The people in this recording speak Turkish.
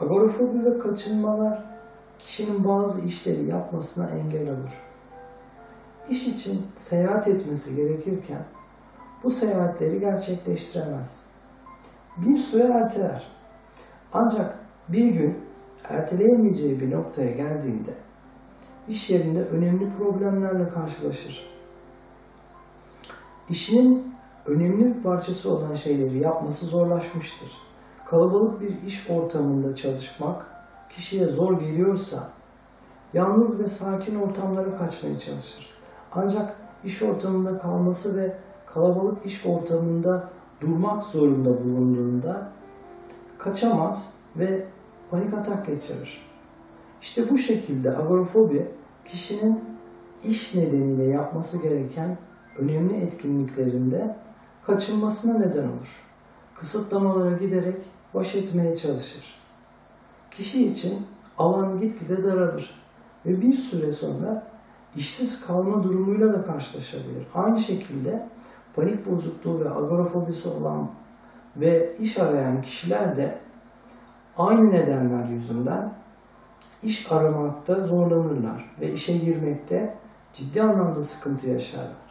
Agorafobi ve kaçınmalar kişinin bazı işleri yapmasına engel olur. İş için seyahat etmesi gerekirken bu seyahatleri gerçekleştiremez. Bir süre erteler. Ancak bir gün erteleyemeyeceği bir noktaya geldiğinde iş yerinde önemli problemlerle karşılaşır. İşinin önemli bir parçası olan şeyleri yapması zorlaşmıştır. Kalabalık bir iş ortamında çalışmak kişiye zor geliyorsa yalnız ve sakin ortamlara kaçmaya çalışır. Ancak iş ortamında kalması ve kalabalık iş ortamında durmak zorunda bulunduğunda kaçamaz ve panik atak geçirir. İşte bu şekilde agorafobi kişinin iş nedeniyle yapması gereken önemli etkinliklerinde kaçınmasına neden olur. Kısıtlamalara giderek baş etmeye çalışır. Kişi için alan gitgide daralır ve bir süre sonra işsiz kalma durumuyla da karşılaşabilir. Aynı şekilde panik bozukluğu ve agorafobisi olan ve iş arayan kişiler de aynı nedenler yüzünden iş aramakta zorlanırlar ve işe girmekte ciddi anlamda sıkıntı yaşarlar.